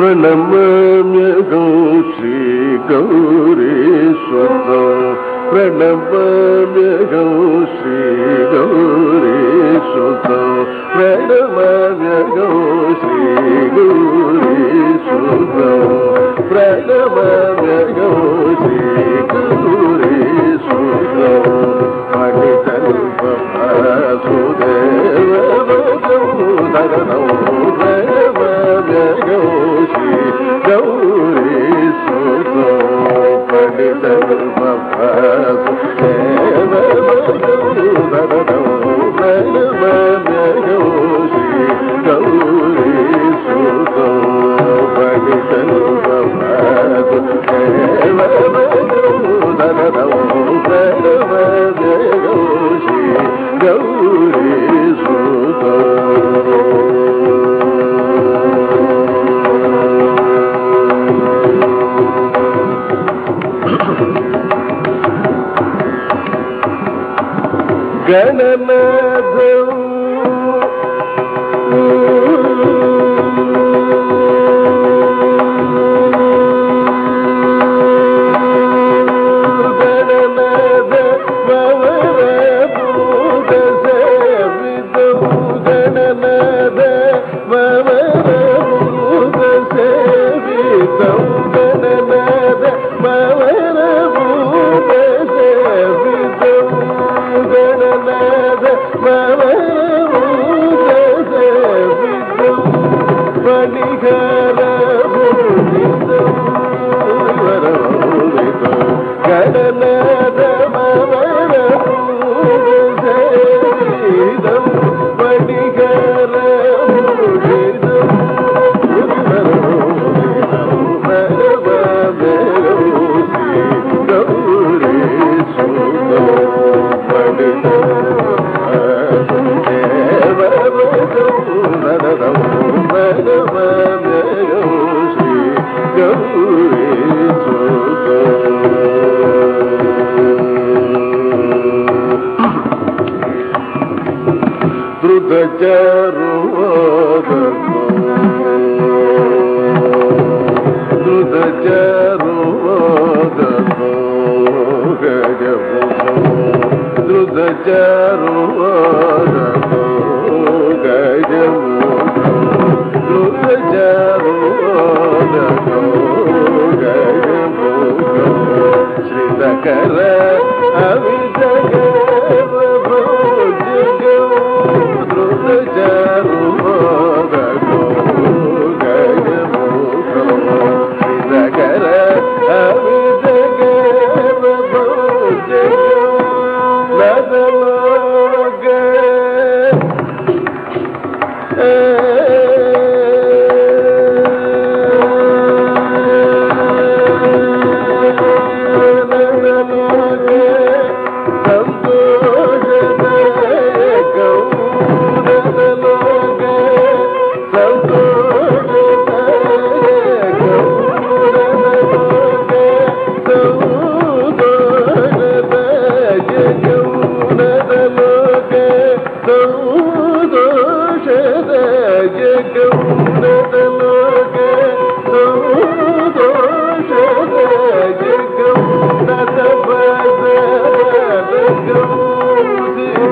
प्रणम्यगौ श्रीगौरीश्वरौ प्रणम्यगौ श्रीगौरीश्वरौ प्रणम्यगौ श्रीगौरीश्वरौ प्रणम درب په ಗಣಮ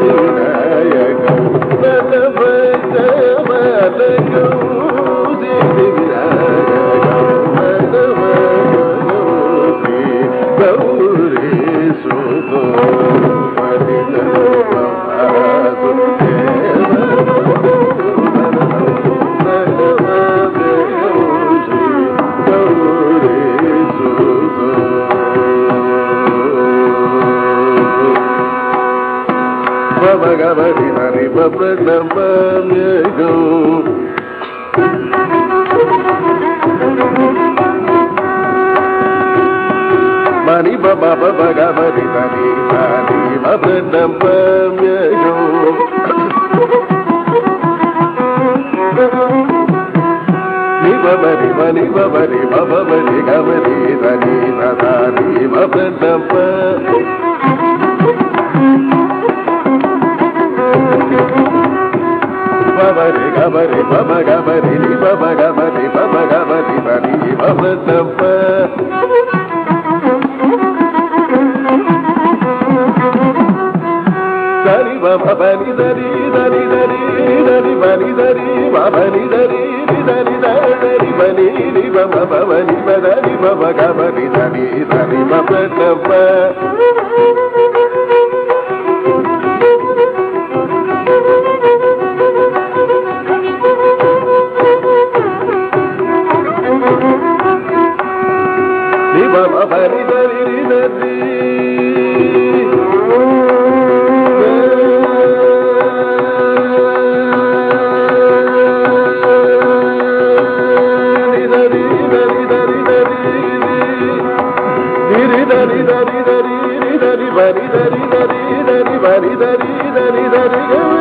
Thank you. Bhagavati Hari ప్రణమగం మరి బాబ భగవతి హరి హరి ప్రణమగం బబరి బలి బబరి బబరి గబరి ధని ధని బబరి బబరి గమరి గమరి బమ గమరి బమ గమరి బమ గమరి బరి బమ తప్ప. దరి బని దరి దరి దరి దరి బని దరి బని దరి దరి దరి బని రి బమ బని బరి బమ గమరి దరి దరి బమ తప్ప. బమ బని దరి రి దరి భగవరి